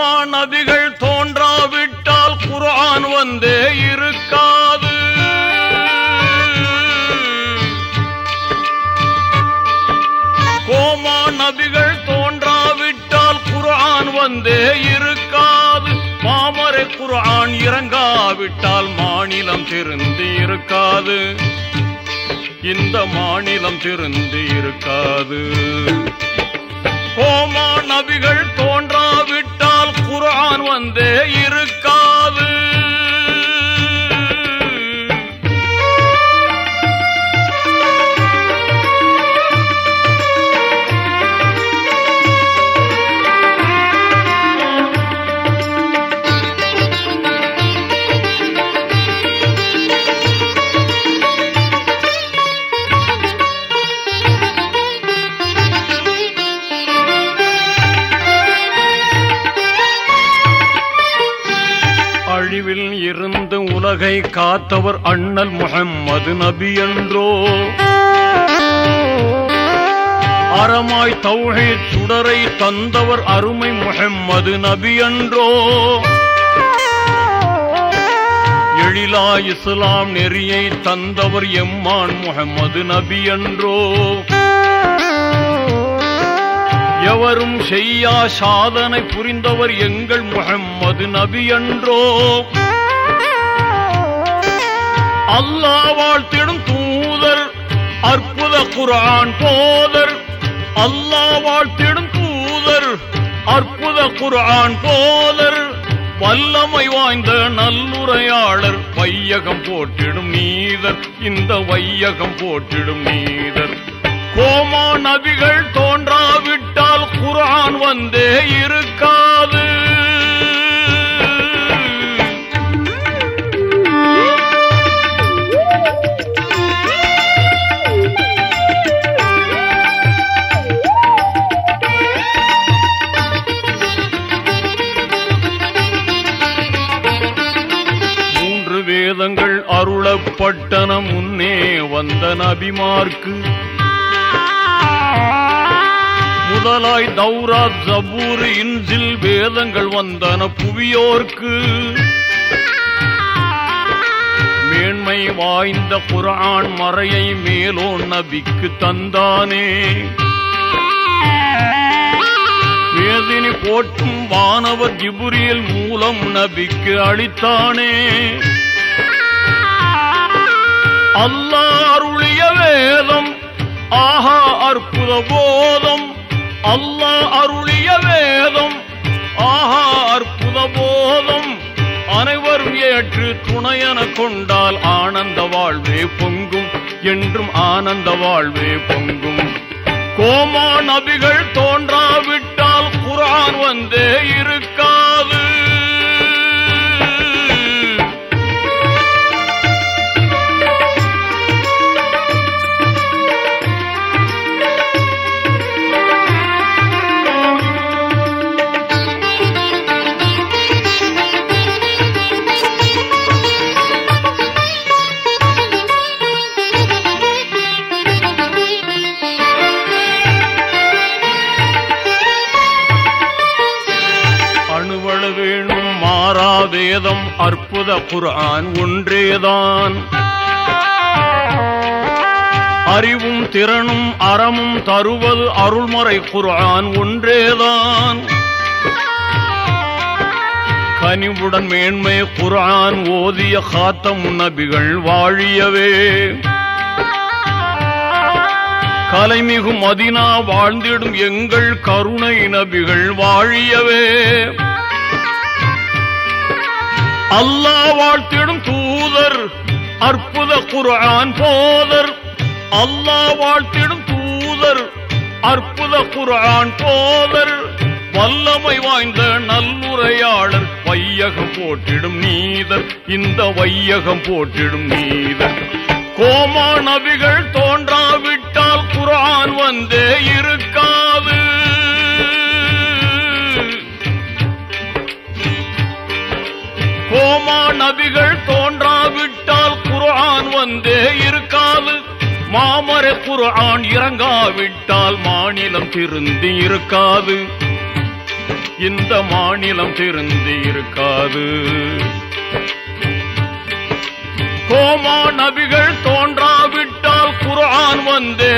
நபிகள் தோன்றாவிட்டால் குரான் வந்தே இருக்காது. கோமா நபிகள் தோன்றாவிட்டால் குரான் வந்தே இருக்காது. மாமரை குரான் இறங்காவிட்டால் மாநிலம் திருந்து இருக்காது. இந்த மாநிலம் திருந்து இருக்காது. கோமா நபிகள் தோன்றா Sunday உலகை காத்தவர் அண்ணல் முகம்மது நபி என்றோ. அறமாய் தௌஹீத் சுடரை தந்தவர் அருமை முகம்மது நபி என்றோ. எழிலா இஸ்லாம் நெறியை தந்தவர் எம்மான் முகம்மது நபி என்றோ. எவரும் செய்யா சாதனை புரிந்தவர் எங்கள் முகம்மது நபி என்றோ. அல்லா வாழ்த்திடும் தூதர் அற்புத குரான் போதர். அல்லா வாழ்த்திடும் தூதர் அற்புத குரான் போதர். வல்லமை வாய்ந்த நல்லுரையாளர் வையகம் போட்டிடும் நீதர். இந்த வையகம் போட்டிடும் நீதர். கோமா நபிகள் தோன்றாவிட்டால் குரான் வந்தே இருக்காது. வேதங்கள் அருளப்பட்டனம் முன்னே வந்த நபிமார்க்கு. முதலாய் தௌராத் ஜபூர் இன்சில் வேதங்கள் வந்தன புவியோர்க்கு. மேன்மை வாய்ந்த குரான் மறையை மேலோ நபிக்கு தந்தானே. வேதினி போற்றும் வானவர் ஜிபுரியல் மூலம் நபிக்கு அளித்தானே. அல்லாருளிய அருளிய வேதம் ஆஹா அற்புத போதம். அல்லா அருளிய வேதம் ஆஹா அற்புத போதம். அனைவரும் ஏற்று துணையன கொண்டால் ஆனந்த வாழ்வே பொங்கும் என்றும் ஆனந்த வாழ்வே பொங்கும். கோமா நபிகள் தோன்றாவிட்டால் குரான் வந்தே இருக்கும் அணுவள வேணும் மாறாவேதம் அற்புத குரான் ஒன்றேதான். அறிவும் திறனும் அறமும் தருவது அருள்மறை குர்ஆன் ஒன்றேதான். கனிவுடன் மேன்மை குரான் ஓதிய காத்தம் நபிகள் வாழியவே. கலைமிகு மதினா வாழ்ந்திடும் எங்கள் கருணை நபிகள் வாழியவே. அல்லாஹ் வாழ்த்திடும் தூதர் அற்புத குர்ஆன் போதர். அல்லாஹ் வாழ்த்திடும் தூதர் அற்புத குர்ஆன் போதர். வல்லமை வாய்ந்த நல்லுரையாளர் வையகம் போட்டிடும் நீதர். இந்த வையகம் போட்டிடும் நீதர். கோமா நபிகள் தோன்றாவிட்டால் குரான் வந்தே இருக்காது. கோமா நபிகள் தோன்றாவிட்டால் குரான் வந்தே இருக்காது. மாமர குரான் இறங்காவிட்டால் மாநிலம் திருந்தி இருக்காது. இந்த மாநிலம் திருந்தி இருக்காது. கோமா நபிகள் தோன்றாவிட்டால் குரான் வந்தே